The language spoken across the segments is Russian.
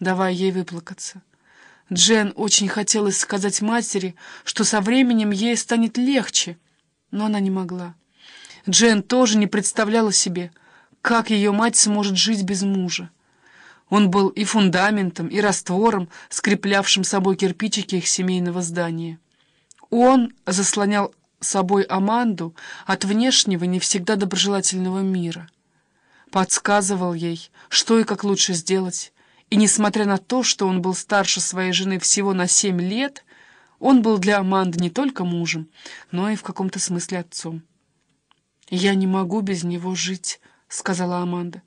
давая ей выплакаться. Джен очень хотелось сказать матери, что со временем ей станет легче, но она не могла. Джен тоже не представляла себе, как ее мать сможет жить без мужа. Он был и фундаментом, и раствором, скреплявшим собой кирпичики их семейного здания. Он заслонял собой Аманду от внешнего, не всегда доброжелательного мира. Подсказывал ей, что и как лучше сделать, и несмотря на то, что он был старше своей жены всего на семь лет, он был для Аманды не только мужем, но и в каком-то смысле отцом. «Я не могу без него жить», — сказала Аманда.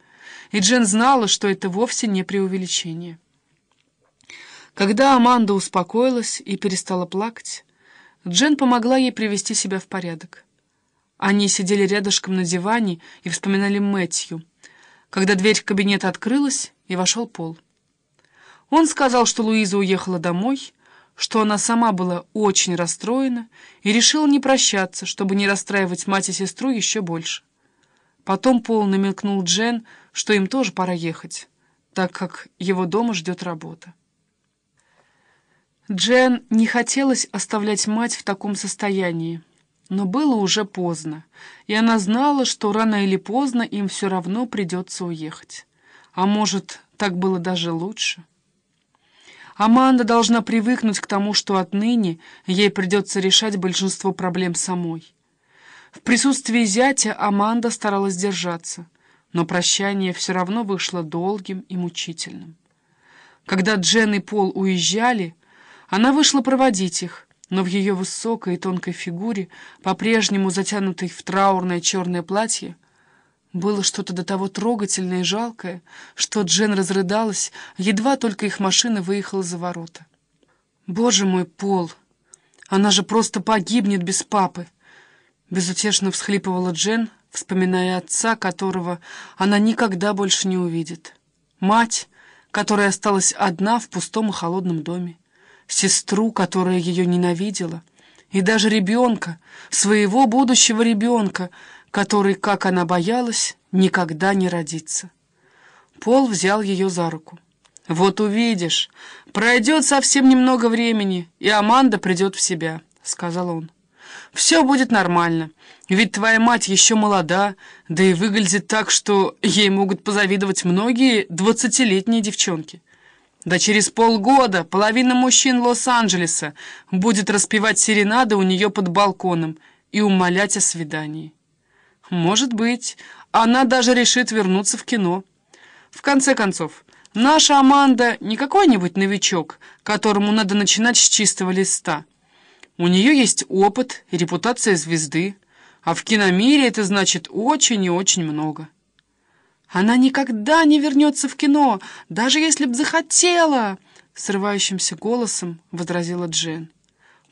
И Джен знала, что это вовсе не преувеличение. Когда Аманда успокоилась и перестала плакать, Джен помогла ей привести себя в порядок. Они сидели рядышком на диване и вспоминали Мэтью, когда дверь кабинета открылась, и вошел Пол. Он сказал, что Луиза уехала домой, что она сама была очень расстроена и решила не прощаться, чтобы не расстраивать мать и сестру еще больше. Потом Пол намекнул Джен, что им тоже пора ехать, так как его дома ждет работа. Джен не хотелось оставлять мать в таком состоянии, но было уже поздно, и она знала, что рано или поздно им все равно придется уехать. А может, так было даже лучше? Аманда должна привыкнуть к тому, что отныне ей придется решать большинство проблем самой. В присутствии зятя Аманда старалась держаться, но прощание все равно вышло долгим и мучительным. Когда Джен и Пол уезжали, она вышла проводить их, но в ее высокой и тонкой фигуре, по-прежнему затянутой в траурное черное платье, было что-то до того трогательное и жалкое, что Джен разрыдалась, едва только их машина выехала за ворота. «Боже мой, Пол! Она же просто погибнет без папы!» Безутешно всхлипывала Джен, вспоминая отца, которого она никогда больше не увидит. Мать, которая осталась одна в пустом и холодном доме сестру, которая ее ненавидела, и даже ребенка, своего будущего ребенка, который, как она боялась, никогда не родится. Пол взял ее за руку. «Вот увидишь, пройдет совсем немного времени, и Аманда придет в себя», — сказал он. «Все будет нормально, ведь твоя мать еще молода, да и выглядит так, что ей могут позавидовать многие двадцатилетние девчонки». Да через полгода половина мужчин Лос-Анджелеса будет распевать серенады у нее под балконом и умолять о свидании. Может быть, она даже решит вернуться в кино. В конце концов, наша Аманда не какой-нибудь новичок, которому надо начинать с чистого листа. У нее есть опыт и репутация звезды, а в киномире это значит очень и очень много. Она никогда не вернется в кино, даже если б захотела!» Срывающимся голосом возразила Джен.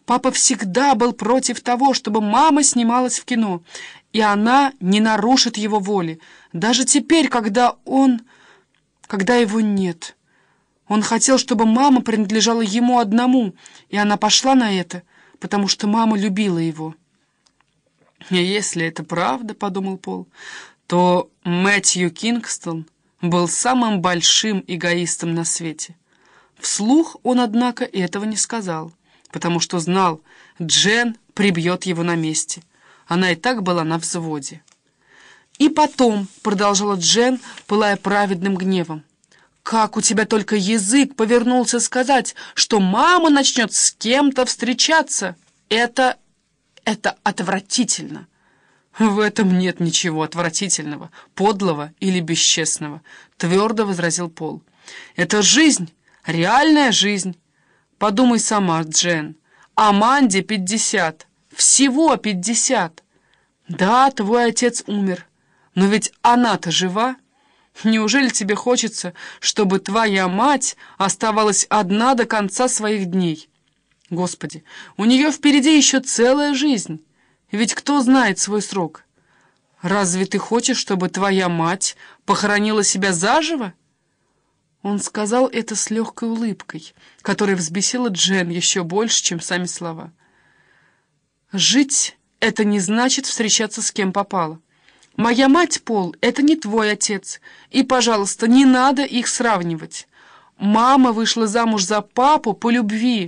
«Папа всегда был против того, чтобы мама снималась в кино, и она не нарушит его воли, даже теперь, когда он... когда его нет. Он хотел, чтобы мама принадлежала ему одному, и она пошла на это, потому что мама любила его». «Если это правда, — подумал Пол, то Мэтью Кингстон был самым большим эгоистом на свете. Вслух он, однако, этого не сказал, потому что знал, Джен прибьет его на месте. Она и так была на взводе. «И потом», — продолжала Джен, пылая праведным гневом, «как у тебя только язык повернулся сказать, что мама начнет с кем-то встречаться? Это... это отвратительно». «В этом нет ничего отвратительного, подлого или бесчестного», — твердо возразил Пол. «Это жизнь, реальная жизнь. Подумай сама, Джен. Аманде пятьдесят. Всего пятьдесят. Да, твой отец умер, но ведь она-то жива. Неужели тебе хочется, чтобы твоя мать оставалась одна до конца своих дней? Господи, у нее впереди еще целая жизнь». Ведь кто знает свой срок? Разве ты хочешь, чтобы твоя мать похоронила себя заживо? Он сказал это с легкой улыбкой, которая взбесила Джен еще больше, чем сами слова. «Жить — это не значит встречаться с кем попало. Моя мать, Пол, это не твой отец, и, пожалуйста, не надо их сравнивать. Мама вышла замуж за папу по любви.